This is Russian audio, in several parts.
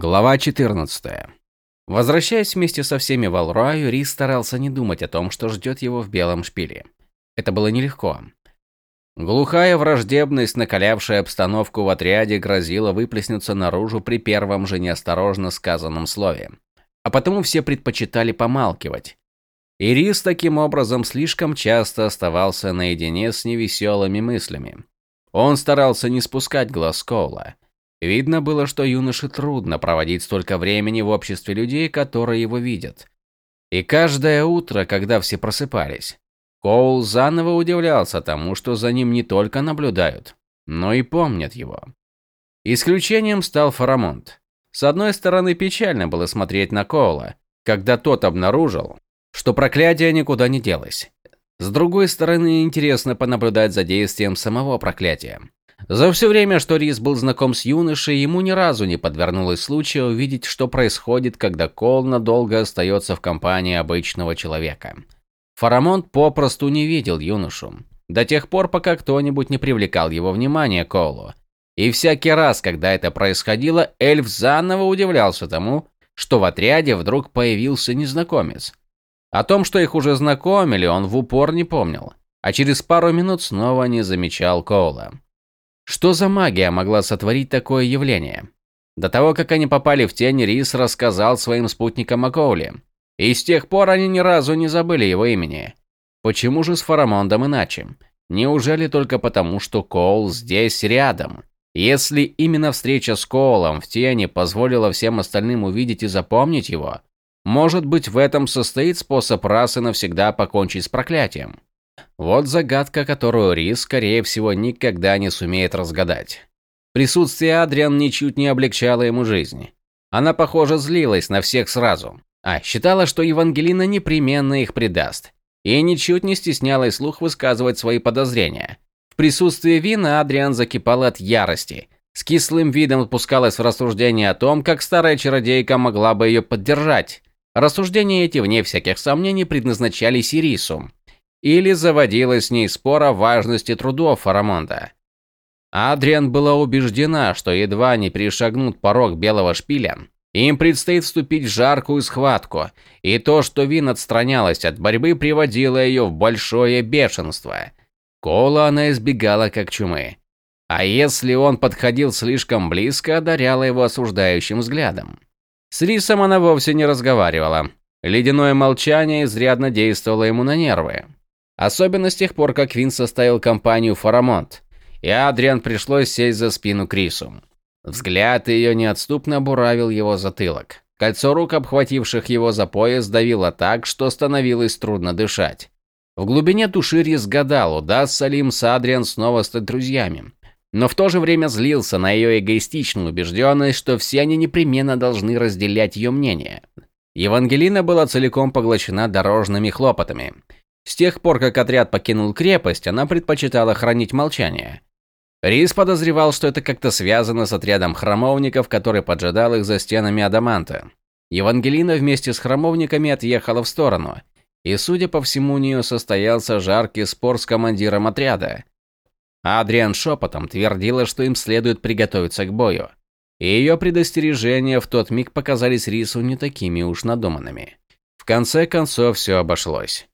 Глава 14. Возвращаясь вместе со всеми в Алраю, Рис старался не думать о том, что ждет его в белом шпиле. Это было нелегко. Глухая враждебность, накалявшая обстановку в отряде, грозила выплеснуться наружу при первом же неосторожно сказанном слове. А потому все предпочитали помалкивать. И Рис таким образом слишком часто оставался наедине с невеселыми мыслями. Он старался не спускать глаз Коула. Видно было, что юноше трудно проводить столько времени в обществе людей, которые его видят. И каждое утро, когда все просыпались, Коул заново удивлялся тому, что за ним не только наблюдают, но и помнят его. Исключением стал Фарамонт. С одной стороны, печально было смотреть на Коула, когда тот обнаружил, что проклятие никуда не делось. С другой стороны, интересно понаблюдать за действием самого проклятия. За все время, что Рис был знаком с юношей, ему ни разу не подвернулось случая увидеть, что происходит, когда Кол надолго остается в компании обычного человека. Фарамонт попросту не видел юношу. До тех пор, пока кто-нибудь не привлекал его внимание Колу. И всякий раз, когда это происходило, эльф заново удивлялся тому, что в отряде вдруг появился незнакомец. О том, что их уже знакомили, он в упор не помнил, а через пару минут снова не замечал Коула. Что за магия могла сотворить такое явление? До того, как они попали в тень, Рис рассказал своим спутникам о Коуле. И с тех пор они ни разу не забыли его имени. Почему же с Фарамондом иначе? Неужели только потому, что Коул здесь рядом? Если именно встреча с Коулом в тени позволила всем остальным увидеть и запомнить его, может быть в этом состоит способ раз и навсегда покончить с проклятием? Вот загадка, которую Рис, скорее всего, никогда не сумеет разгадать. Присутствие Адриан ничуть не облегчало ему жизнь. Она, похоже, злилась на всех сразу. А считала, что Евангелина непременно их предаст. И ничуть не стеснялась слух высказывать свои подозрения. В присутствии Вина Адриан закипала от ярости. С кислым видом отпускалась в рассуждение о том, как старая чародейка могла бы ее поддержать. Рассуждения эти, вне всяких сомнений, предназначались Ирису или заводила с ней спор о важности трудов Фарамонда. Адриан была убеждена, что едва не перешагнут порог белого шпиля, им предстоит вступить в жаркую схватку, и то, что Вин отстранялась от борьбы, приводило ее в большое бешенство. Кола она избегала как чумы. А если он подходил слишком близко, одаряла его осуждающим взглядом. С Рисом она вовсе не разговаривала. Ледяное молчание изрядно действовало ему на нервы. Особенно с тех пор, как Вин составил компанию Фарамонт, и Адриан пришлось сесть за спину Крису. Взгляд ее неотступно буравил его затылок. Кольцо рук, обхвативших его за пояс, давило так, что становилось трудно дышать. В глубине души Рис гадал, удастся ли им с Адриан снова стать друзьями. Но в то же время злился на ее эгоистичную убежденность, что все они непременно должны разделять ее мнение. Евангелина была целиком поглощена дорожными хлопотами – с тех пор, как отряд покинул крепость, она предпочитала хранить молчание. Рис подозревал, что это как-то связано с отрядом храмовников, который поджидал их за стенами Адаманта. Евангелина вместе с храмовниками отъехала в сторону, и, судя по всему, у нее состоялся жаркий спор с командиром отряда. Адриан шепотом твердила, что им следует приготовиться к бою. И ее предостережения в тот миг показались Рису не такими уж надуманными. В конце концов, все обошлось.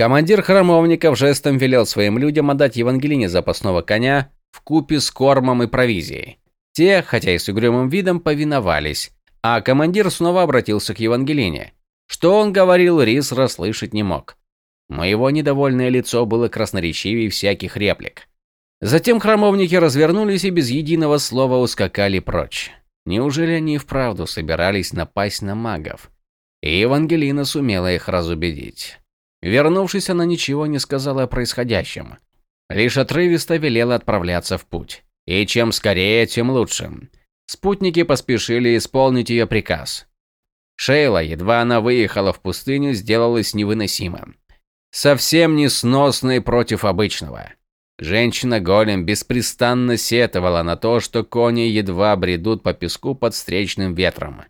Командир храмовников жестом велел своим людям отдать Евангелине запасного коня в купе с кормом и провизией. Те, хотя и с угрюмым видом, повиновались, а командир снова обратился к Евангелине. Что он говорил, Рис расслышать не мог. Моего недовольное лицо было красноречивее всяких реплик. Затем храмовники развернулись и без единого слова ускакали прочь. Неужели они и вправду собирались напасть на магов? И Евангелина сумела их разубедить. Вернувшись, она ничего не сказала о происходящем. Лишь отрывисто велела отправляться в путь. И чем скорее, тем лучше. Спутники поспешили исполнить ее приказ. Шейла, едва она выехала в пустыню, сделалась невыносимым. Совсем несносной против обычного. Женщина-голем беспрестанно сетовала на то, что кони едва бредут по песку под встречным ветром.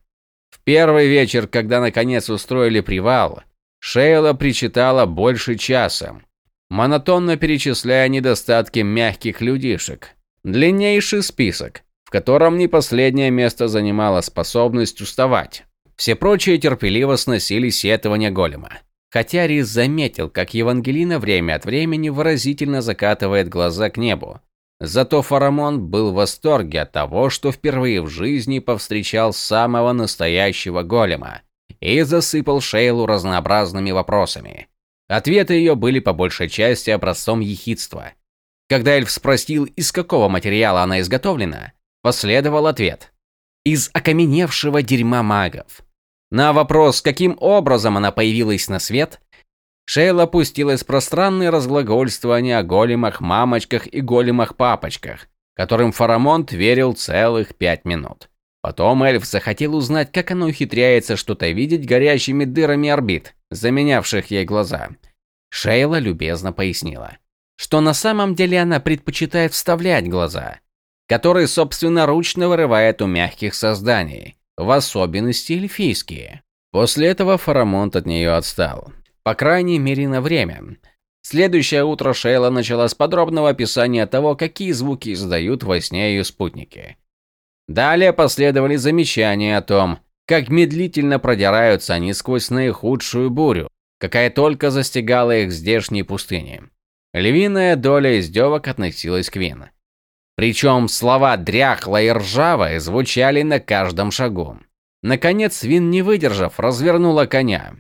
В первый вечер, когда наконец устроили привал, Шейла причитала больше часа, монотонно перечисляя недостатки мягких людишек. Длиннейший список, в котором не последнее место занимала способность уставать. Все прочие терпеливо сносили сетования голема. Хотя Рис заметил, как Евангелина время от времени выразительно закатывает глаза к небу. Зато Фарамон был в восторге от того, что впервые в жизни повстречал самого настоящего голема и засыпал Шейлу разнообразными вопросами. Ответы ее были по большей части образцом ехидства. Когда эльф спросил, из какого материала она изготовлена, последовал ответ. Из окаменевшего дерьма магов. На вопрос, каким образом она появилась на свет, Шейла пустилась в пространные разглагольствования о големах-мамочках и големах-папочках, которым Фарамонт верил целых пять минут. Потом эльф захотел узнать, как она ухитряется что-то видеть горящими дырами орбит, заменявших ей глаза. Шейла любезно пояснила, что на самом деле она предпочитает вставлять глаза, которые собственноручно вырывает у мягких созданий, в особенности эльфийские. После этого Фарамонт от нее отстал. По крайней мере на время. Следующее утро Шейла начала с подробного описания того, какие звуки издают во сне ее спутники. Далее последовали замечания о том, как медлительно продираются они сквозь наихудшую бурю, какая только застигала их в здешней пустыне. Львиная доля издевок относилась к Вин. Причем слова «дряхло» и «ржавое» звучали на каждом шагу. Наконец, Вин, не выдержав, развернула коня.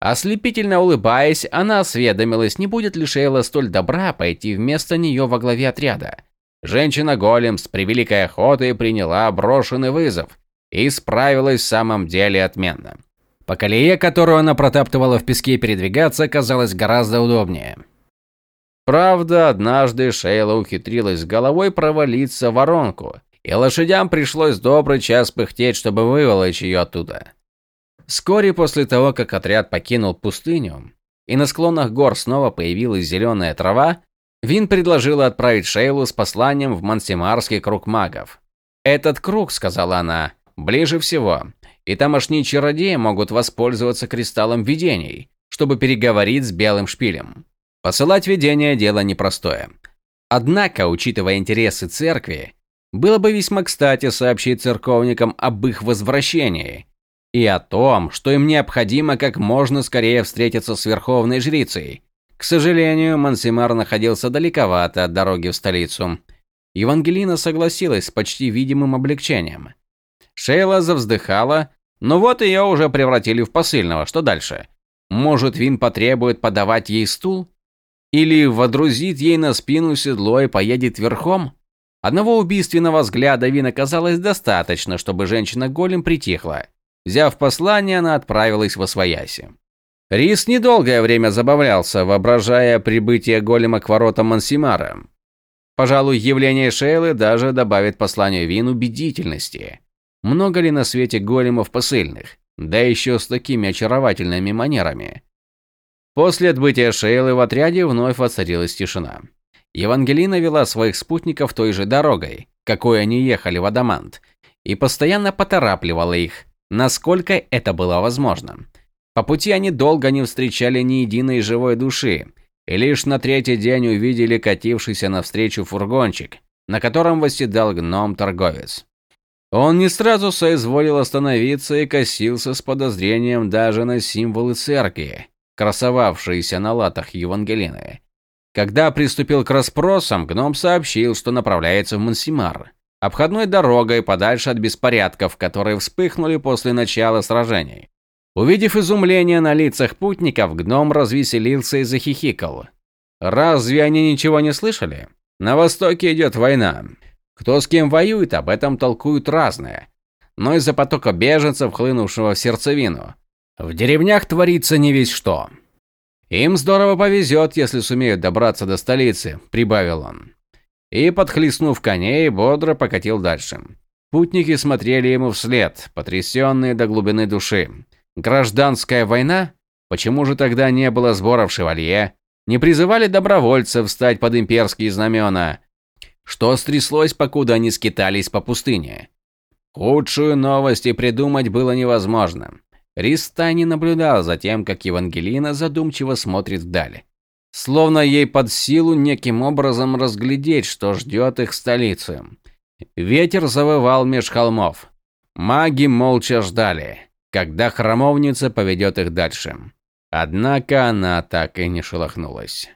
Ослепительно улыбаясь, она осведомилась, не будет ли Шейла столь добра пойти вместо нее во главе отряда. Женщина-голем с превеликой охотой приняла брошенный вызов и справилась в самом деле отменно. По колее, которую она протаптывала в песке, передвигаться казалось гораздо удобнее. Правда, однажды Шейла ухитрилась головой провалиться в воронку, и лошадям пришлось добрый час пыхтеть, чтобы выволочь ее оттуда. Вскоре после того, как отряд покинул пустыню, и на склонах гор снова появилась зеленая трава, Вин предложила отправить Шейлу с посланием в Мансимарский круг магов. «Этот круг», — сказала она, — «ближе всего, и тамошние чародеи могут воспользоваться кристаллом видений, чтобы переговорить с Белым Шпилем». Посылать видение – дело непростое. Однако, учитывая интересы церкви, было бы весьма кстати сообщить церковникам об их возвращении и о том, что им необходимо как можно скорее встретиться с верховной жрицей. К сожалению, Мансимар находился далековато от дороги в столицу. Евангелина согласилась с почти видимым облегчением. Шейла завздыхала, но вот ее уже превратили в посыльного. Что дальше? Может, Вин потребует подавать ей стул? Или водрузит ей на спину седло и поедет верхом? Одного убийственного взгляда Вин оказалось достаточно, чтобы женщина-голем притихла. Взяв послание, она отправилась во свояси. Рис недолгое время забавлялся, воображая прибытие голема к воротам Мансимара. Пожалуй, явление Шейлы даже добавит посланию Вин убедительности. Много ли на свете големов посыльных? Да еще с такими очаровательными манерами. После отбытия Шейлы в отряде вновь воцарилась тишина. Евангелина вела своих спутников той же дорогой, какой они ехали в Адамант, и постоянно поторапливала их, насколько это было возможно. По пути они долго не встречали ни единой живой души, и лишь на третий день увидели катившийся навстречу фургончик, на котором восседал гном-торговец. Он не сразу соизволил остановиться и косился с подозрением даже на символы церкви, красовавшиеся на латах Евангелины. Когда приступил к расспросам, гном сообщил, что направляется в Монсимар, обходной дорогой подальше от беспорядков, которые вспыхнули после начала сражений. Увидев изумление на лицах путников, гном развеселился и захихикал. Разве они ничего не слышали? На востоке идет война. Кто с кем воюет, об этом толкуют разное. Но из-за потока беженцев, хлынувшего в сердцевину, в деревнях творится не весь что. Им здорово повезет, если сумеют добраться до столицы, прибавил он. И, подхлестнув коней, бодро покатил дальше. Путники смотрели ему вслед, потрясенные до глубины души. Гражданская война? Почему же тогда не было сборов шевалье? Не призывали добровольцев встать под имперские знамена? Что стряслось, покуда они скитались по пустыне? Худшую новость и придумать было невозможно. Риста не наблюдал за тем, как Евангелина задумчиво смотрит вдаль. Словно ей под силу неким образом разглядеть, что ждет их в столице. Ветер завывал меж холмов. Маги молча ждали, когда храмовница поведет их дальше. Однако она так и не шелохнулась.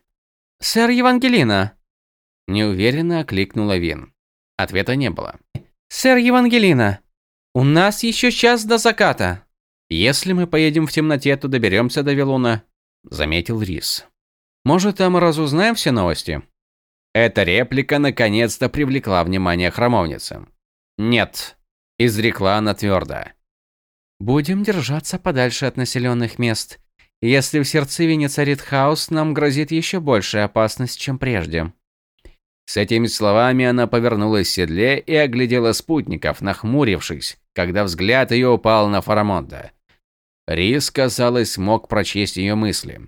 «Сэр Евангелина!» Неуверенно окликнула Вин. Ответа не было. «Сэр Евангелина, у нас еще час до заката!» «Если мы поедем в темноте, то доберемся до Вилуна», — заметил Рис. «Может, там разузнаем все новости?» Эта реплика наконец-то привлекла внимание храмовницы. «Нет», – изрекла она твердо. «Будем держаться подальше от населенных мест. Если в сердцевине царит хаос, нам грозит еще большая опасность, чем прежде». С этими словами она повернулась в седле и оглядела спутников, нахмурившись, когда взгляд ее упал на Фарамонда. Рис, казалось, мог прочесть ее мысли.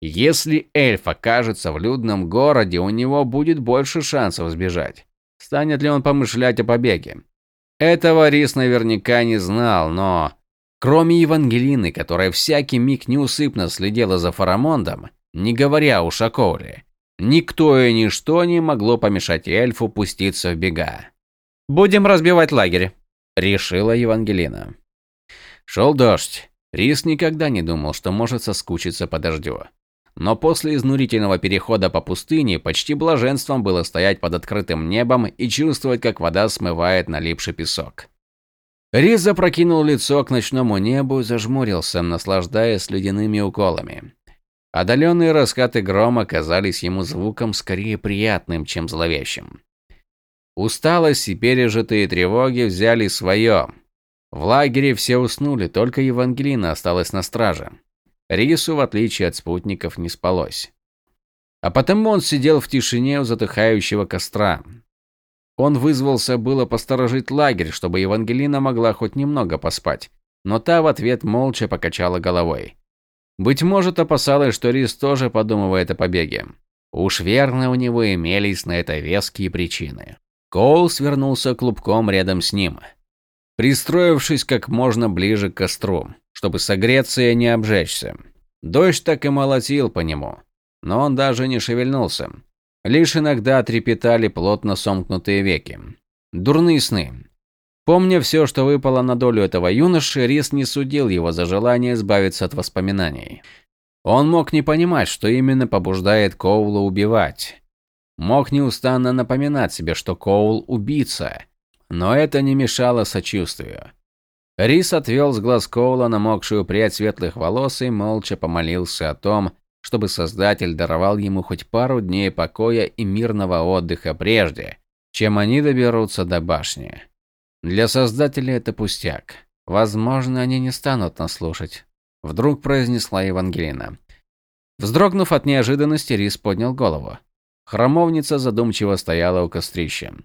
Если эльф окажется в людном городе, у него будет больше шансов сбежать. Станет ли он помышлять о побеге? Этого Рис наверняка не знал, но... Кроме Евангелины, которая всякий миг неусыпно следила за Фарамондом, не говоря уж о Коуле, никто и ничто не могло помешать эльфу пуститься в бега. «Будем разбивать лагерь», – решила Евангелина. Шел дождь. Рис никогда не думал, что может соскучиться по дождю. Но после изнурительного перехода по пустыне почти блаженством было стоять под открытым небом и чувствовать, как вода смывает налипший песок. Рис запрокинул лицо к ночному небу и зажмурился, наслаждаясь ледяными уколами. Отдаленные раскаты грома казались ему звуком скорее приятным, чем зловещим. Усталость и пережитые тревоги взяли свое. В лагере все уснули, только Евангелина осталась на страже. Рису, в отличие от спутников, не спалось. А потому он сидел в тишине у затыхающего костра. Он вызвался было посторожить лагерь, чтобы Евангелина могла хоть немного поспать, но та в ответ молча покачала головой. Быть может, опасалась, что Рис тоже подумывает о побеге. Уж верно у него имелись на это веские причины. Коул свернулся клубком рядом с ним, пристроившись как можно ближе к костру чтобы согреться и не обжечься. Дождь так и молотил по нему, но он даже не шевельнулся. Лишь иногда трепетали плотно сомкнутые веки. Дурные сны. Помня все, что выпало на долю этого юноши, Рис не судил его за желание избавиться от воспоминаний. Он мог не понимать, что именно побуждает Коула убивать. Мог неустанно напоминать себе, что Коул – убийца. Но это не мешало сочувствию. Рис отвел с глаз Коула намокшую прядь светлых волос и молча помолился о том, чтобы Создатель даровал ему хоть пару дней покоя и мирного отдыха прежде, чем они доберутся до башни. Для Создателя это пустяк. Возможно, они не станут нас слушать. Вдруг произнесла Евангелина. Вздрогнув от неожиданности, Рис поднял голову. Храмовница задумчиво стояла у кострища.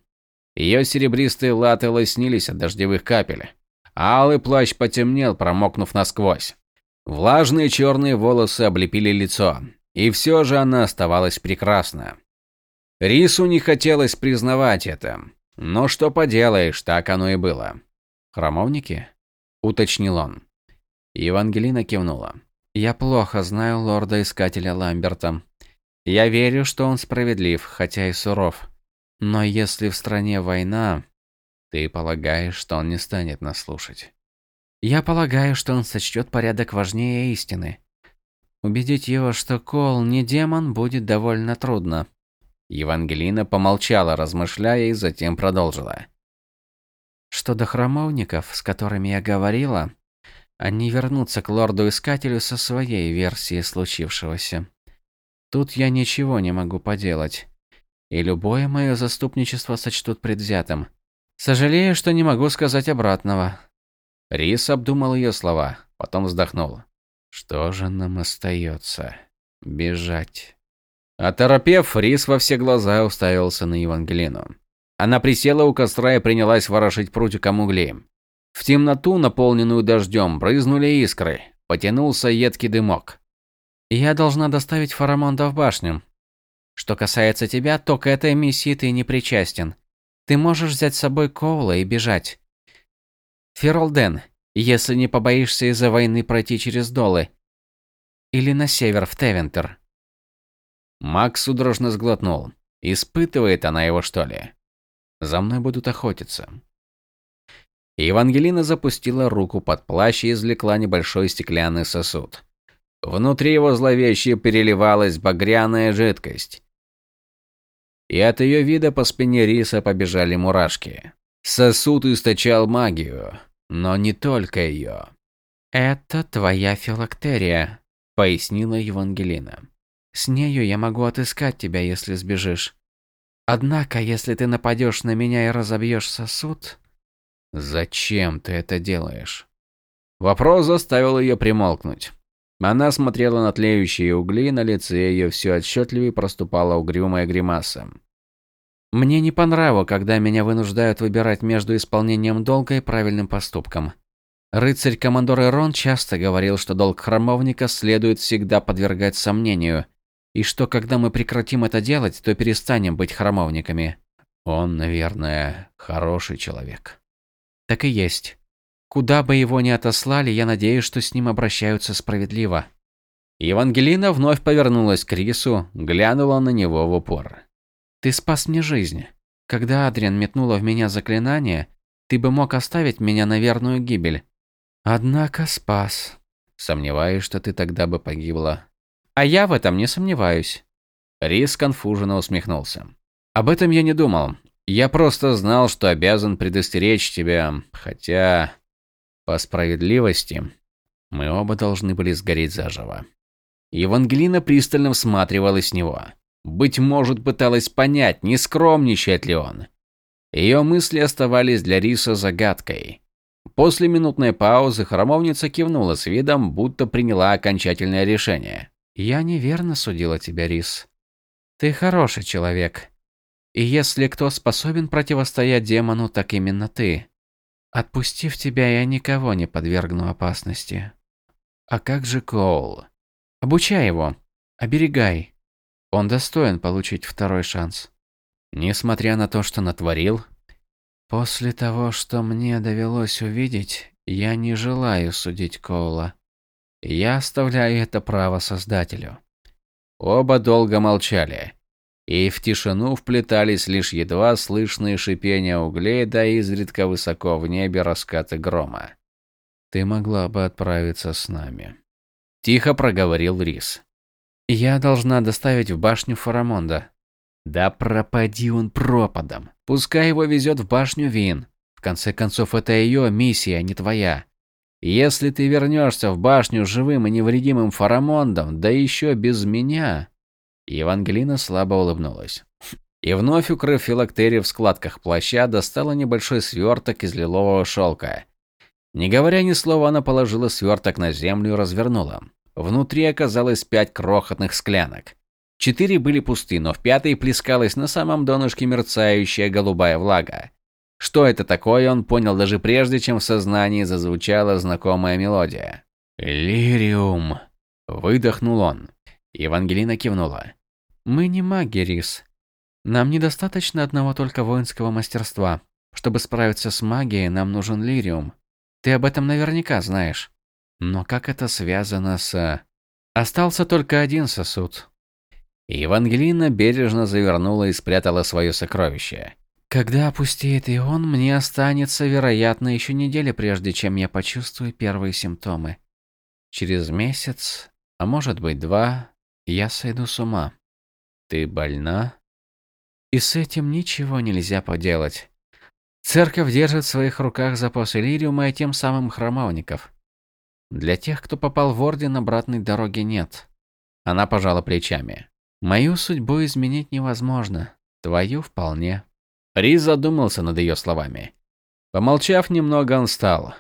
Ее серебристые латы лоснились от дождевых капель. Алый плащ потемнел, промокнув насквозь. Влажные черные волосы облепили лицо, и все же она оставалась прекрасна. Рису не хотелось признавать это, но что поделаешь, так оно и было. «Храмовники?» – уточнил он. Евангелина кивнула. «Я плохо знаю лорда-искателя Ламберта. Я верю, что он справедлив, хотя и суров. Но если в стране война, ты полагаешь, что он не станет нас слушать? Я полагаю, что он сочтет порядок важнее истины. Убедить его, что Кол не демон, будет довольно трудно. Евангелина помолчала, размышляя, и затем продолжила. Что до храмовников, с которыми я говорила, они вернутся к лорду-искателю со своей версией случившегося. Тут я ничего не могу поделать. И любое мое заступничество сочтут предвзятым. Сожалею, что не могу сказать обратного. Рис обдумал ее слова, потом вздохнул. Что же нам остается? Бежать. Оторопев, Рис во все глаза уставился на Евангелину. Она присела у костра и принялась ворошить прутиком угли. В темноту, наполненную дождем, брызнули искры. Потянулся едкий дымок. «Я должна доставить Фарамонда в башню. Что касается тебя, то к этой миссии ты не причастен. Ты можешь взять с собой Коула и бежать. Феролден, если не побоишься из-за войны пройти через Долы. Или на север, в Тевентер. Макс судорожно сглотнул. Испытывает она его, что ли? За мной будут охотиться. Евангелина запустила руку под плащ и извлекла небольшой стеклянный сосуд. Внутри его зловеще переливалась багряная жидкость. И от ее вида по спине риса побежали мурашки. Сосуд источал магию, но не только ее. «Это твоя филактерия», — пояснила Евангелина. «С нею я могу отыскать тебя, если сбежишь. Однако, если ты нападешь на меня и разобьешь сосуд...» «Зачем ты это делаешь?» Вопрос заставил ее примолкнуть. Она смотрела на тлеющие угли, на лице ее все отчетливее проступала угрюмая гримаса. «Мне не по нраву, когда меня вынуждают выбирать между исполнением долга и правильным поступком. Рыцарь-командор Эрон часто говорил, что долг храмовника следует всегда подвергать сомнению, и что когда мы прекратим это делать, то перестанем быть храмовниками». «Он, наверное, хороший человек». Так и есть. Куда бы его ни отослали, я надеюсь, что с ним обращаются справедливо. Евангелина вновь повернулась к Рису, глянула на него в упор. Ты спас мне жизнь. Когда Адриан метнула в меня заклинание, ты бы мог оставить меня на верную гибель. Однако спас. Сомневаюсь, что ты тогда бы погибла. А я в этом не сомневаюсь. Рис конфуженно усмехнулся. Об этом я не думал. Я просто знал, что обязан предостеречь тебя, хотя, по справедливости, мы оба должны были сгореть заживо. Евангелина пристально всматривалась в него. Быть может, пыталась понять, не скромничает ли он. Ее мысли оставались для Риса загадкой. После минутной паузы храмовница кивнула с видом, будто приняла окончательное решение. «Я неверно судила тебя, Рис. Ты хороший человек. И если кто способен противостоять демону, так именно ты. Отпустив тебя, я никого не подвергну опасности. А как же Коул? Обучай его. Оберегай. Он достоин получить второй шанс. Несмотря на то, что натворил, после того, что мне довелось увидеть, я не желаю судить Коула. Я оставляю это право Создателю. Оба долго молчали и в тишину вплетались лишь едва слышные шипения углей, да изредка высоко в небе раскаты грома. «Ты могла бы отправиться с нами», – тихо проговорил Рис. «Я должна доставить в башню Фарамонда». «Да пропади он пропадом. Пускай его везет в башню Вин. В конце концов, это ее миссия, а не твоя. Если ты вернешься в башню живым и невредимым Фарамондом, да еще без меня, Евангелина слабо улыбнулась. И вновь, укрыв филактерию в складках плаща, достала небольшой сверток из лилового шелка. Не говоря ни слова, она положила сверток на землю и развернула. Внутри оказалось пять крохотных склянок. Четыре были пусты, но в пятой плескалась на самом донышке мерцающая голубая влага. Что это такое, он понял даже прежде, чем в сознании зазвучала знакомая мелодия. «Лириум!» – выдохнул он. Евангелина кивнула. «Мы не маги, Рис. Нам недостаточно одного только воинского мастерства. Чтобы справиться с магией, нам нужен лириум. Ты об этом наверняка знаешь. Но как это связано с... Остался только один сосуд». Евангелина бережно завернула и спрятала свое сокровище. «Когда опустеет и он, мне останется, вероятно, еще неделя, прежде чем я почувствую первые симптомы. Через месяц, а может быть два, я сойду с ума. Ты больна? И с этим ничего нельзя поделать. Церковь держит в своих руках запас Иллириума и тем самым храмовников. Для тех, кто попал в Орден, обратной дороги нет. Она пожала плечами. Мою судьбу изменить невозможно. Твою вполне. Риз задумался над ее словами. Помолчав немного, он встал.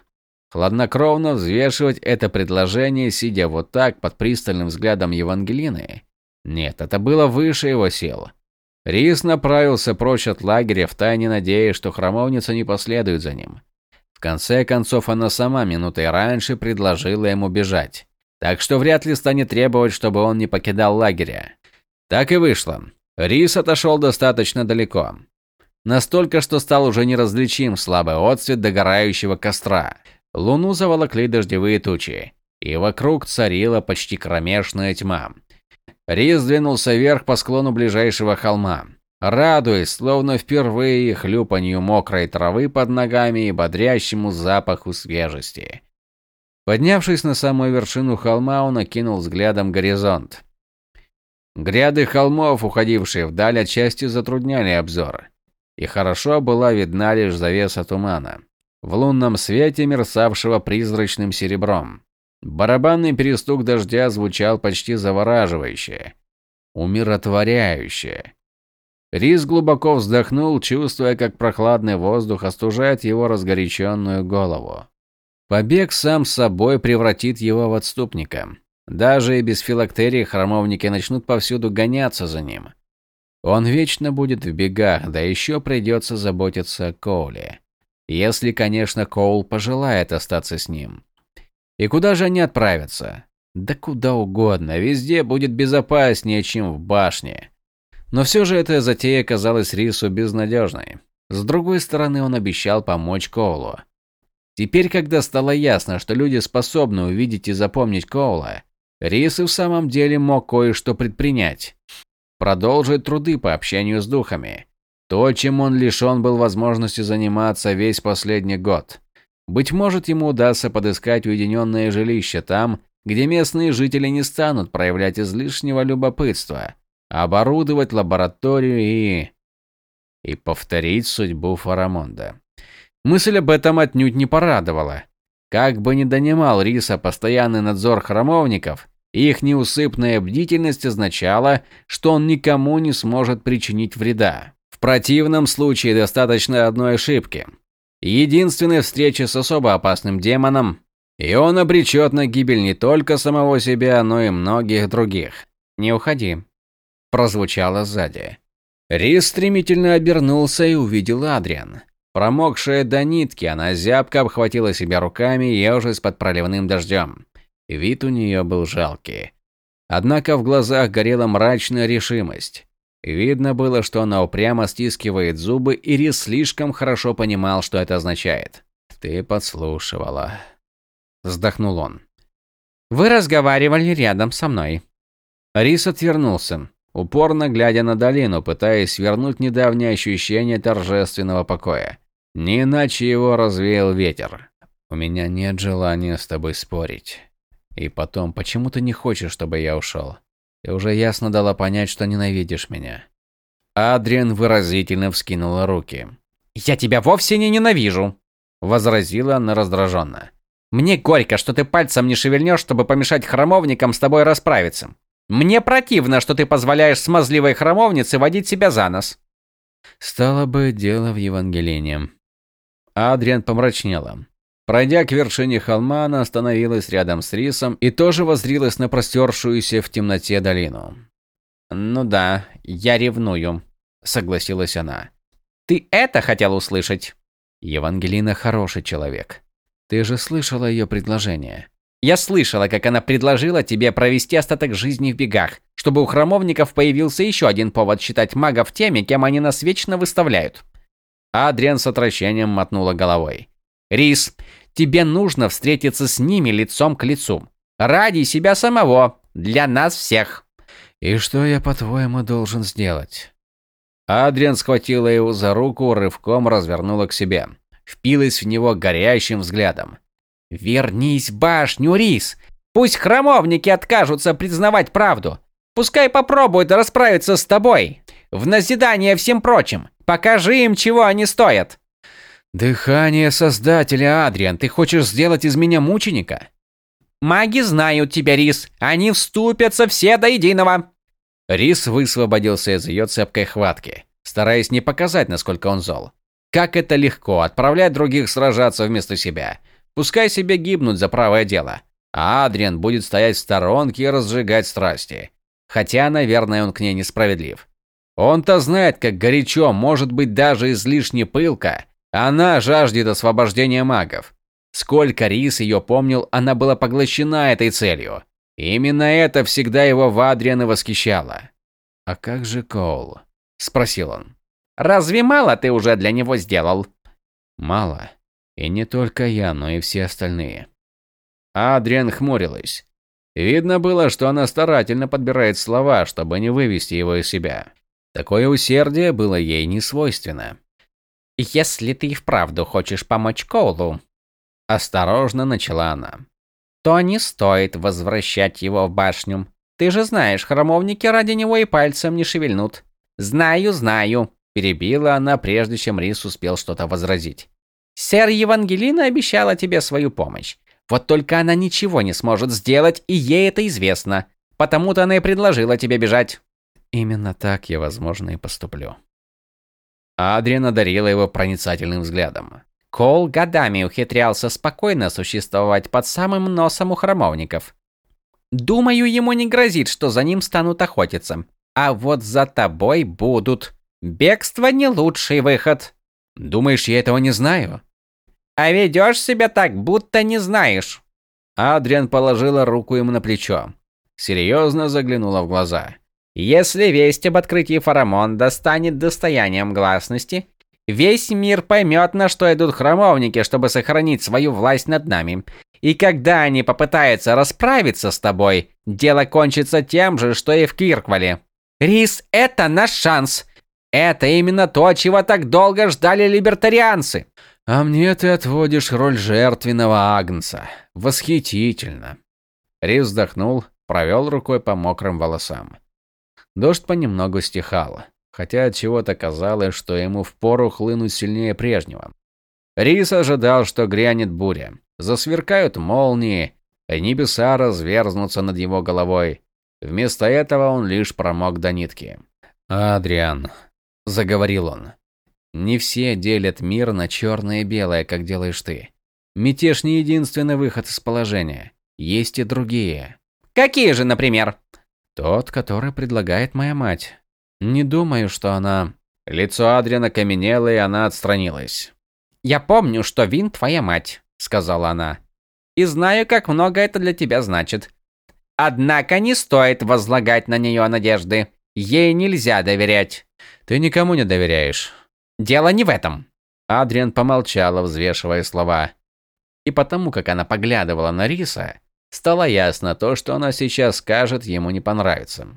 Хладнокровно взвешивать это предложение, сидя вот так под пристальным взглядом Евангелины. Нет, это было выше его сил. Рис направился прочь от лагеря, втайне надеясь, что храмовница не последует за ним. Конце концов, она сама минутой раньше предложила ему бежать. Так что вряд ли станет требовать, чтобы он не покидал лагеря. Так и вышло. Рис отошел достаточно далеко. Настолько, что стал уже неразличим слабый отсвет догорающего костра. Луну заволокли дождевые тучи, и вокруг царила почти кромешная тьма. Рис двинулся вверх по склону ближайшего холма. Радуясь, словно впервые хлюпанью мокрой травы под ногами и бодрящему запаху свежести. Поднявшись на самую вершину холма, он окинул взглядом горизонт. Гряды холмов, уходившие вдаль, отчасти затрудняли обзор, и хорошо была видна лишь завеса тумана, в лунном свете мерцавшего призрачным серебром. Барабанный перестук дождя звучал почти завораживающе, умиротворяюще. Рис глубоко вздохнул, чувствуя, как прохладный воздух остужает его разгоряченную голову. Побег сам собой превратит его в отступника. Даже и без филактерии храмовники начнут повсюду гоняться за ним. Он вечно будет в бегах, да еще придется заботиться о Коуле. Если, конечно, Коул пожелает остаться с ним. И куда же они отправятся? Да куда угодно, везде будет безопаснее, чем в башне. Но все же эта затея казалась Рису безнадежной. С другой стороны, он обещал помочь Коулу. Теперь, когда стало ясно, что люди способны увидеть и запомнить Коула, Рис и в самом деле мог кое-что предпринять. Продолжить труды по общению с духами. То, чем он лишен был возможности заниматься весь последний год. Быть может, ему удастся подыскать уединенное жилище там, где местные жители не станут проявлять излишнего любопытства, оборудовать лабораторию и... и повторить судьбу Фарамонда. Мысль об этом отнюдь не порадовала. Как бы ни донимал Риса постоянный надзор храмовников, их неусыпная бдительность означала, что он никому не сможет причинить вреда. В противном случае достаточно одной ошибки. Единственной встречи с особо опасным демоном, и он обречет на гибель не только самого себя, но и многих других. «Не уходи», – прозвучало сзади. Рис стремительно обернулся и увидел Адриан. Промокшая до нитки, она зябко обхватила себя руками, ежась под проливным дождем. Вид у нее был жалкий. Однако в глазах горела мрачная решимость. Видно было, что она упрямо стискивает зубы, и Рис слишком хорошо понимал, что это означает. «Ты подслушивала», – вздохнул он. «Вы разговаривали рядом со мной». Рис отвернулся, упорно глядя на долину, пытаясь вернуть недавнее ощущение торжественного покоя. Не иначе его развеял ветер. У меня нет желания с тобой спорить. И потом, почему ты не хочешь, чтобы я ушел? Ты уже ясно дала понять, что ненавидишь меня. Адриан выразительно вскинула руки. «Я тебя вовсе не ненавижу!» Возразила она раздраженно. «Мне горько, что ты пальцем не шевельнешь, чтобы помешать храмовникам с тобой расправиться. Мне противно, что ты позволяешь смазливой храмовнице водить себя за нос». Стало бы дело в Евангелине. Адриан помрачнела. Пройдя к вершине холма, она остановилась рядом с Рисом и тоже воззрилась на простершуюся в темноте долину. «Ну да, я ревную», — согласилась она. «Ты это хотел услышать?» «Евангелина хороший человек. Ты же слышала ее предложение». «Я слышала, как она предложила тебе провести остаток жизни в бегах, чтобы у храмовников появился еще один повод считать магов теми, кем они нас вечно выставляют. Адриан с отвращением мотнула головой. «Рис, тебе нужно встретиться с ними лицом к лицу. Ради себя самого. Для нас всех». «И что я, по-твоему, должен сделать?» Адриан схватила его за руку, рывком развернула к себе. Впилась в него горящим взглядом. «Вернись в башню, Рис! Пусть храмовники откажутся признавать правду. Пускай попробуют расправиться с тобой. В назидание всем прочим. Покажи им, чего они стоят. Дыхание Создателя, Адриан, ты хочешь сделать из меня мученика? Маги знают тебя, Рис. Они вступятся все до единого. Рис высвободился из ее цепкой хватки, стараясь не показать, насколько он зол. Как это легко отправлять других сражаться вместо себя. Пускай себе гибнуть за правое дело. А Адриан будет стоять в сторонке и разжигать страсти. Хотя, наверное, он к ней несправедлив. Он-то знает, как горячо, может быть даже излишне пылко. Она жаждет освобождения магов. Сколько Рис ее помнил, она была поглощена этой целью. Именно это всегда его в Адриана восхищало. «А как же Коул?» – спросил он. «Разве мало ты уже для него сделал?» «Мало. И не только я, но и все остальные». Адриан хмурилась. Видно было, что она старательно подбирает слова, чтобы не вывести его из себя. Такое усердие было ей не свойственно. «Если ты и вправду хочешь помочь Коулу», – осторожно начала она, – «то не стоит возвращать его в башню. Ты же знаешь, храмовники ради него и пальцем не шевельнут». «Знаю, знаю», – перебила она, прежде чем Рис успел что-то возразить. «Сэр Евангелина обещала тебе свою помощь. Вот только она ничего не сможет сделать, и ей это известно. Потому-то она и предложила тебе бежать». Именно так я, возможно, и поступлю. Адриан одарила его проницательным взглядом. Кол годами ухитрялся спокойно существовать под самым носом у храмовников. Думаю, ему не грозит, что за ним станут охотиться. А вот за тобой будут. Бегство не лучший выход. Думаешь, я этого не знаю? А ведешь себя так, будто не знаешь. Адриан положила руку ему на плечо. Серьезно заглянула в глаза. Если весть об открытии Фарамонда станет достоянием гласности, весь мир поймет, на что идут храмовники, чтобы сохранить свою власть над нами. И когда они попытаются расправиться с тобой, дело кончится тем же, что и в Кирквале. Рис, это наш шанс. Это именно то, чего так долго ждали либертарианцы. А мне ты отводишь роль жертвенного агнца. Восхитительно. Рис вздохнул, провел рукой по мокрым волосам. Дождь понемногу стихал, хотя от чего-то казалось, что ему впору хлынуть сильнее прежнего. Рис ожидал, что грянет буря. Засверкают молнии, небеса разверзнутся над его головой. Вместо этого он лишь промок до нитки. «Адриан», — заговорил он, — «не все делят мир на черное и белое, как делаешь ты. Мятеж не единственный выход из положения. Есть и другие». «Какие же, например?» Тот, который предлагает моя мать. Не думаю, что она... Лицо Адриана каменело, и она отстранилась. «Я помню, что Вин твоя мать», — сказала она. «И знаю, как много это для тебя значит. Однако не стоит возлагать на нее надежды. Ей нельзя доверять». «Ты никому не доверяешь». «Дело не в этом». Адриан помолчала, взвешивая слова. И потому, как она поглядывала на Риса, Стало ясно, то, что она сейчас скажет, ему не понравится.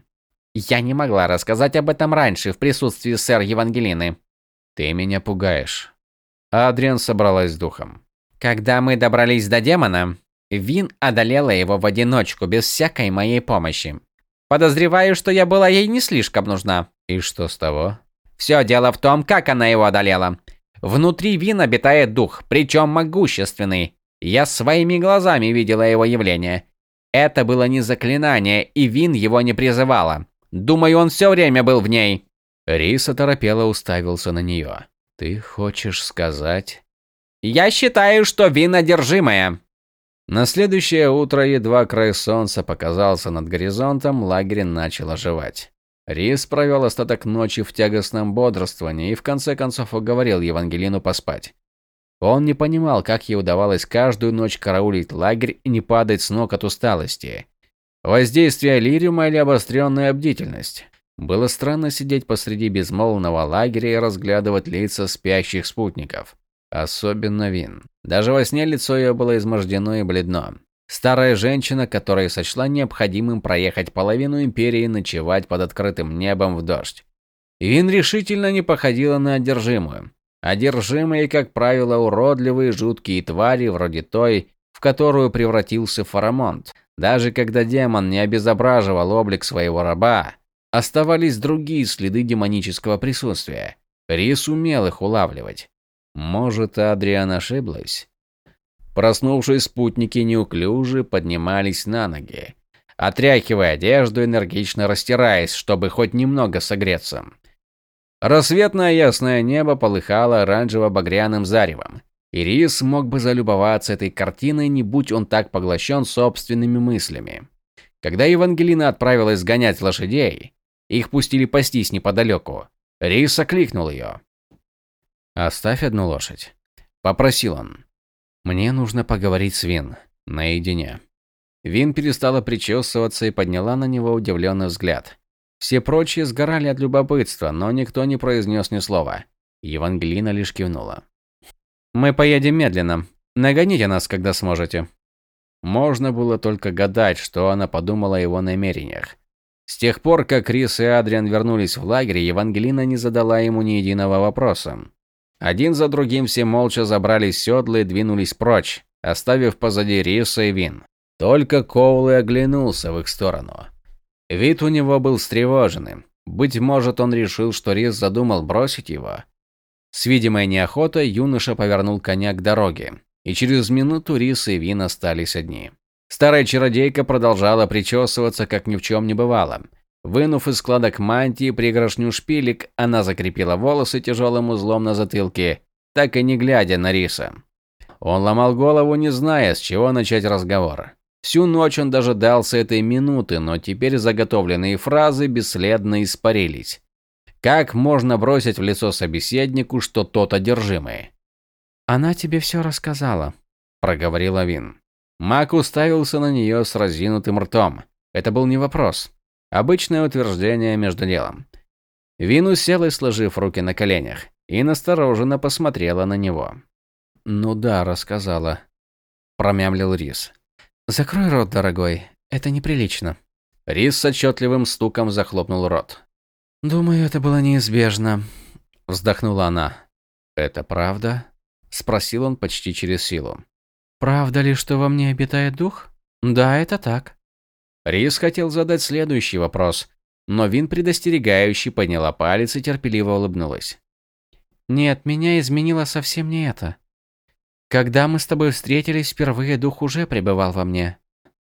«Я не могла рассказать об этом раньше в присутствии сэр Евангелины». «Ты меня пугаешь». Адриан собралась с духом. «Когда мы добрались до демона, Вин одолела его в одиночку, без всякой моей помощи. Подозреваю, что я была ей не слишком нужна». «И что с того?» «Все дело в том, как она его одолела. Внутри Вин обитает дух, причем могущественный. Я своими глазами видела его явление. Это было не заклинание, и Вин его не призывала. Думаю, он все время был в ней. Рис оторопело уставился на нее. Ты хочешь сказать? Я считаю, что Вин одержимая. На следующее утро, едва край солнца показался над горизонтом, лагерь начал оживать. Рис провел остаток ночи в тягостном бодрствовании и в конце концов уговорил Евангелину поспать. Он не понимал, как ей удавалось каждую ночь караулить лагерь и не падать с ног от усталости. Воздействие лириума или обостренная бдительность. Было странно сидеть посреди безмолвного лагеря и разглядывать лица спящих спутников. Особенно Вин. Даже во сне лицо ее было измождено и бледно. Старая женщина, которая сочла необходимым проехать половину империи и ночевать под открытым небом в дождь. Вин решительно не походила на одержимую. Одержимые, как правило, уродливые жуткие твари, вроде той, в которую превратился Фарамонт. Даже когда демон не обезображивал облик своего раба, оставались другие следы демонического присутствия. Рис умел их улавливать. Может, Адриан ошиблась? Проснувшись, спутники неуклюже поднимались на ноги, отряхивая одежду, энергично растираясь, чтобы хоть немного согреться. Рассветное ясное небо полыхало оранжево-багряным заревом. Ирис мог бы залюбоваться этой картиной, не будь он так поглощен собственными мыслями. Когда Евангелина отправилась гонять лошадей, их пустили пастись неподалеку. Рис окликнул ее. «Оставь одну лошадь», – попросил он. «Мне нужно поговорить с Вин. Наедине». Вин перестала причесываться и подняла на него удивленный взгляд. Все прочие сгорали от любопытства, но никто не произнес ни слова. Евангелина лишь кивнула. «Мы поедем медленно. Нагоните нас, когда сможете». Можно было только гадать, что она подумала о его намерениях. С тех пор, как Рис и Адриан вернулись в лагерь, Евангелина не задала ему ни единого вопроса. Один за другим все молча забрали седла и двинулись прочь, оставив позади Риса и Вин. Только Коул и оглянулся в их сторону. Вид у него был встревоженным. Быть может, он решил, что Рис задумал бросить его. С видимой неохотой юноша повернул коня к дороге, и через минуту Рис и Вин остались одни. Старая чародейка продолжала причесываться, как ни в чем не бывало. Вынув из складок мантии пригоршню шпилек, она закрепила волосы тяжелым узлом на затылке, так и не глядя на Риса. Он ломал голову, не зная, с чего начать разговор. Всю ночь он дожидался этой минуты, но теперь заготовленные фразы бесследно испарились. Как можно бросить в лицо собеседнику, что тот одержимый? «Она тебе все рассказала», – проговорила Вин. Мак уставился на нее с разинутым ртом. Это был не вопрос. Обычное утверждение между делом. Вин уселась, сложив руки на коленях, и настороженно посмотрела на него. «Ну да, рассказала», – промямлил Рис. «Закрой рот, дорогой. Это неприлично». Рис с отчетливым стуком захлопнул рот. «Думаю, это было неизбежно», – вздохнула она. «Это правда?» – спросил он почти через силу. «Правда ли, что во мне обитает дух? Да, это так». Рис хотел задать следующий вопрос, но Вин предостерегающе подняла палец и терпеливо улыбнулась. «Нет, меня изменило совсем не это. Когда мы с тобой встретились впервые, дух уже пребывал во мне.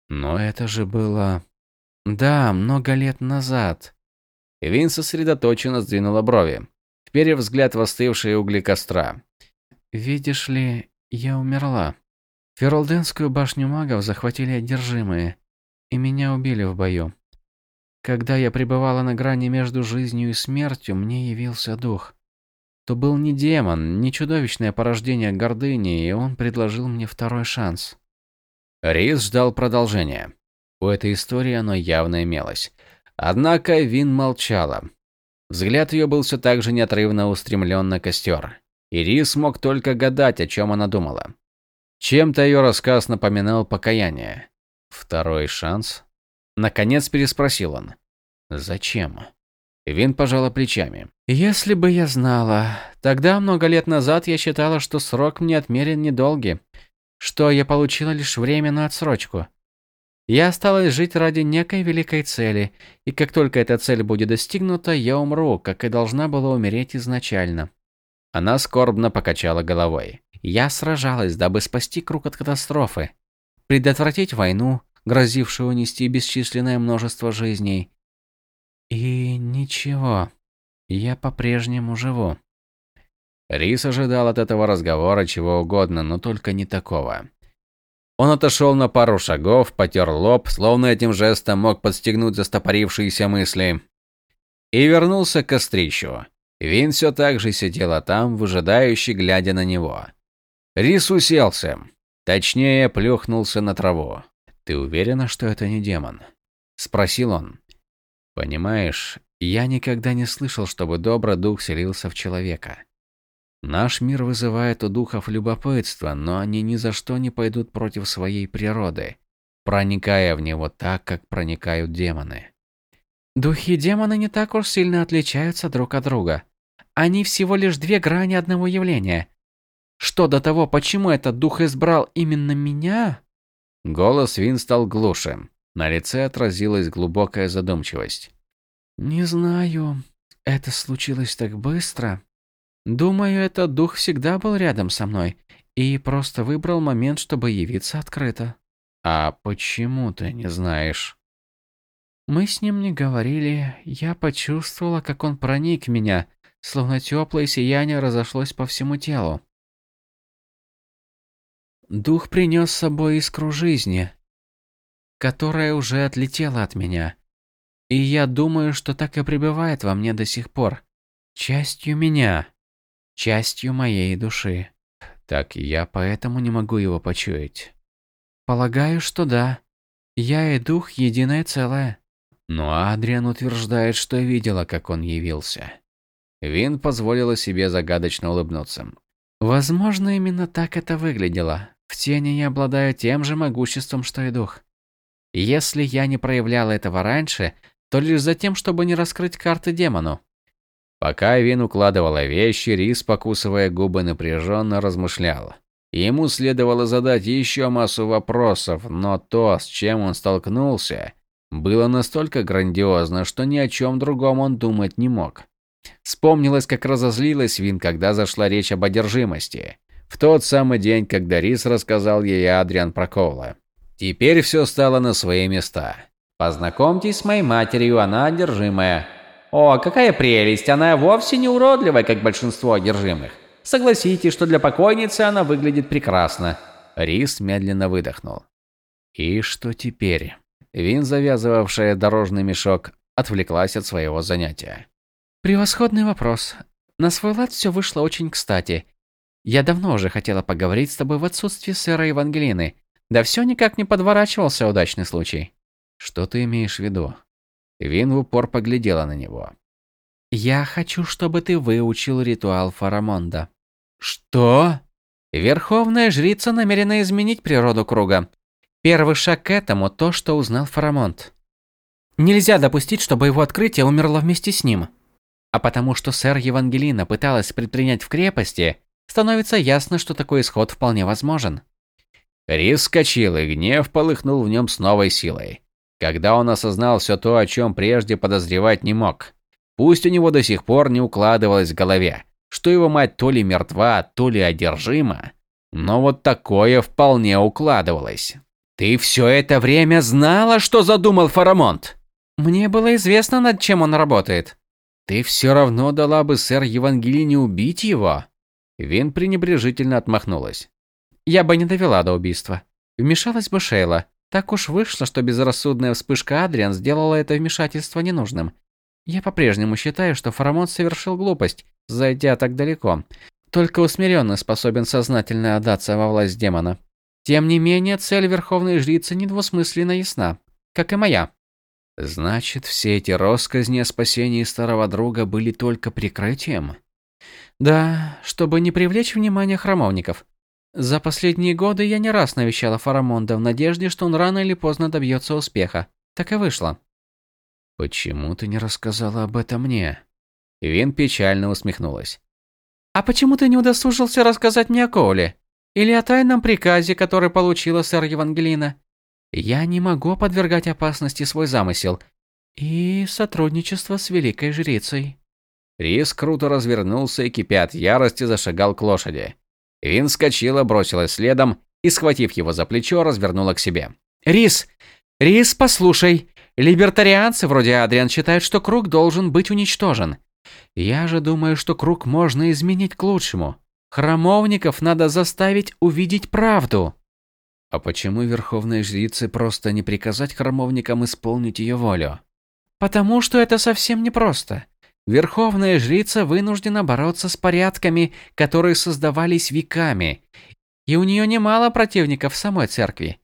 Но это же было... Да, много лет назад. Вин сосредоточенно сдвинула брови, вперев взгляд в остывшие угли костра. Видишь ли, я умерла. Феролденскую башню магов захватили одержимые, и меня убили в бою. Когда я пребывала на грани между жизнью и смертью, мне явился дух то был не демон, не чудовищное порождение гордыни, и он предложил мне второй шанс. Рис ждал продолжения. У этой истории оно явно имелось. Однако Вин молчала. Взгляд ее был все так же неотрывно устремлен на костер. И Рис мог только гадать, о чем она думала. Чем-то ее рассказ напоминал покаяние. Второй шанс? Наконец переспросил он. Зачем? Вин пожала плечами. «Если бы я знала. Тогда, много лет назад, я считала, что срок мне отмерен недолгий, что я получила лишь временную отсрочку. Я осталась жить ради некой великой цели, и как только эта цель будет достигнута, я умру, как и должна была умереть изначально». Она скорбно покачала головой. «Я сражалась, дабы спасти круг от катастрофы, предотвратить войну, грозившую унести бесчисленное множество жизней, и ничего, я по-прежнему живу. Рис ожидал от этого разговора чего угодно, но только не такого. Он отошел на пару шагов, потер лоб, словно этим жестом мог подстегнуть застопорившиеся мысли, и вернулся к кострищу. Вин все так же сидела там, выжидающе глядя на него. Рис уселся, точнее, плюхнулся на траву. «Ты уверена, что это не демон?» – спросил он. Понимаешь, я никогда не слышал, чтобы добрый дух селился в человека. Наш мир вызывает у духов любопытство, но они ни за что не пойдут против своей природы, проникая в него так, как проникают демоны. Духи и демоны не так уж сильно отличаются друг от друга. Они всего лишь две грани одного явления. Что до того, почему этот дух избрал именно меня? Голос Вин стал глуше. На лице отразилась глубокая задумчивость. «Не знаю. Это случилось так быстро. Думаю, этот дух всегда был рядом со мной и просто выбрал момент, чтобы явиться открыто». «А почему ты не знаешь?» Мы с ним не говорили. Я почувствовала, как он проник в меня, словно теплое сияние разошлось по всему телу. Дух принес с собой искру жизни, которая уже отлетела от меня. И я думаю, что так и пребывает во мне до сих пор. Частью меня. Частью моей души. Так я поэтому не могу его почуять. Полагаю, что да. Я и дух единое целое. Но Адриан утверждает, что видела, как он явился. Вин позволила себе загадочно улыбнуться. Возможно, именно так это выглядело. В тени я обладаю тем же могуществом, что и дух. Если я не проявляла этого раньше, то лишь за тем, чтобы не раскрыть карты демону. Пока Вин укладывала вещи, Рис, покусывая губы, напряженно размышлял. Ему следовало задать еще массу вопросов, но то, с чем он столкнулся, было настолько грандиозно, что ни о чем другом он думать не мог. Вспомнилось, как разозлилась Вин, когда зашла речь об одержимости. В тот самый день, когда Рис рассказал ей Адриан про Коула. Теперь все стало на свои места. «Познакомьтесь с моей матерью, она одержимая». «О, какая прелесть! Она вовсе не уродливая, как большинство одержимых. Согласитесь, что для покойницы она выглядит прекрасно». Рис медленно выдохнул. И что теперь? Вин, завязывавшая дорожный мешок, отвлеклась от своего занятия. «Превосходный вопрос. На свой лад все вышло очень кстати. Я давно уже хотела поговорить с тобой в отсутствии сэра Евангелины. Да все никак не подворачивался удачный случай». «Что ты имеешь в виду?» Вин в упор поглядела на него. «Я хочу, чтобы ты выучил ритуал Фарамонда». «Что?» Верховная жрица намерена изменить природу круга. Первый шаг к этому – то, что узнал Фарамонд. Нельзя допустить, чтобы его открытие умерло вместе с ним. А потому что сэр Евангелина пыталась предпринять в крепости, становится ясно, что такой исход вполне возможен. Рис вскочил, и гнев полыхнул в нем с новой силой. Когда он осознал все то, о чем прежде подозревать не мог. Пусть у него до сих пор не укладывалось в голове, что его мать то ли мертва, то ли одержима, но вот такое вполне укладывалось. «Ты все это время знала, что задумал Фарамонт?» «Мне было известно, над чем он работает». «Ты все равно дала бы сэр Евангелине убить его?» Вин пренебрежительно отмахнулась. «Я бы не довела до убийства. Вмешалась бы Шейла. Так уж вышло, что безрассудная вспышка Адриан сделала это вмешательство ненужным. Я по-прежнему считаю, что Фарамонт совершил глупость, зайдя так далеко. Только усмиренный способен сознательно отдаться во власть демона. Тем не менее, цель Верховной Жрицы недвусмысленно ясна, как и моя. Значит, все эти россказни о спасении старого друга были только прикрытием? Да, чтобы не привлечь внимание храмовников. За последние годы я не раз навещала Фарамонда в надежде, что он рано или поздно добьется успеха. Так и вышло. Почему ты не рассказала об этом мне? Вин печально усмехнулась. А почему ты не удосужился рассказать мне о Коуле? Или о тайном приказе, который получила сэр Евангелина? Я не могу подвергать опасности свой замысел и сотрудничество с великой жрицей. Рис круто развернулся и, кипя от ярости, зашагал к лошади. Вин скочила, бросилась следом и, схватив его за плечо, развернула к себе. «Рис! Рис, послушай! Либертарианцы вроде Адриан считают, что круг должен быть уничтожен. Я же думаю, что круг можно изменить к лучшему. Храмовников надо заставить увидеть правду». «А почему Верховной Жрице просто не приказать храмовникам исполнить ее волю?» «Потому что это совсем непросто. Верховная жрица вынуждена бороться с порядками, которые создавались веками, и у нее немало противников в самой церкви.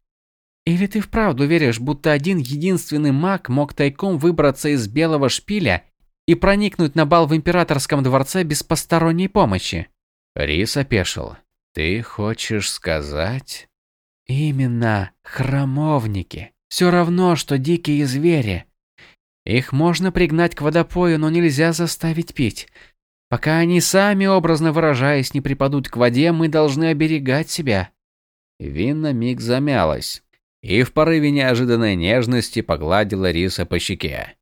Или ты вправду веришь, будто один единственный маг мог тайком выбраться из белого шпиля и проникнуть на бал в императорском дворце без посторонней помощи? Рис опешил. Ты хочешь сказать? Именно, храмовники. Все равно, что дикие звери. Их можно пригнать к водопою, но нельзя заставить пить. Пока они сами, образно выражаясь, не припадут к воде, мы должны оберегать себя. Вин на миг замялась и в порыве неожиданной нежности погладила Риса по щеке.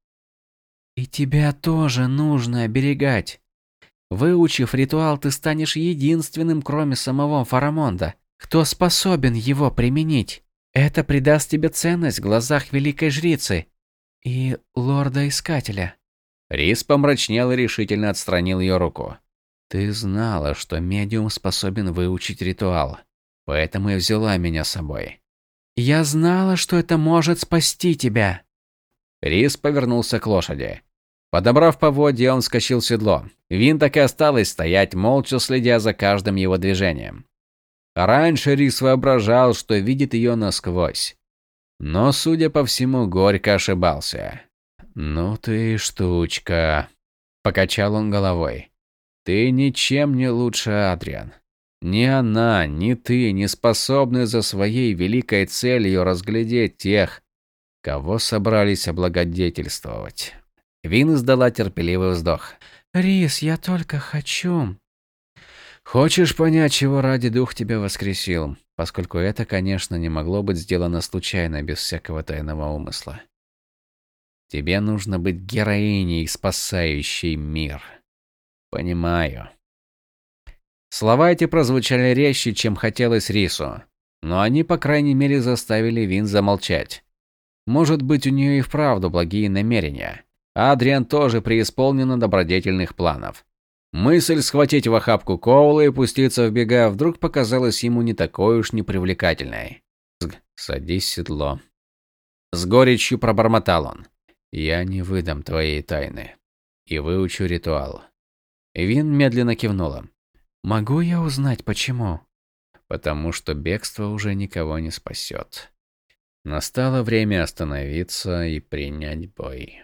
«И тебя тоже нужно оберегать. Выучив ритуал, ты станешь единственным, кроме самого Фарамонда, кто способен его применить. Это придаст тебе ценность в глазах Великой Жрицы, и лорда-искателя. Рис помрачнел и решительно отстранил ее руку. Ты знала, что медиум способен выучить ритуал, поэтому и взяла меня с собой. Я знала, что это может спасти тебя. Рис повернулся к лошади. Подобрав поводья, он скачил в седло. Вин так и осталась стоять, молча следя за каждым его движением. Раньше Рис воображал, что видит ее насквозь. Но, судя по всему, горько ошибался. «Ну ты штучка», – покачал он головой. «Ты ничем не лучше, Адриан. Ни она, ни ты не способны за своей великой целью разглядеть тех, Кого собрались облагодетельствовать? Вин издала терпеливый вздох. «Рис, я только хочу...» «Хочешь понять, чего ради дух тебя воскресил?» Поскольку это, конечно, не могло быть сделано случайно, без всякого тайного умысла. Тебе нужно быть героиней, спасающей мир. Понимаю. Слова эти прозвучали резче, чем хотелось Рису, но они, по крайней мере, заставили Вин замолчать. Может быть, у нее и вправду благие намерения. Адриан тоже преисполнена добродетельных планов. Мысль схватить в охапку Коула и пуститься в бега вдруг показалась ему не такой уж непривлекательной. «Садись в седло». С горечью пробормотал он. «Я не выдам твоей тайны. И выучу ритуал». Вин медленно кивнула. «Могу я узнать, почему?» «Потому что бегство уже никого не спасет. Настало время остановиться и принять бой».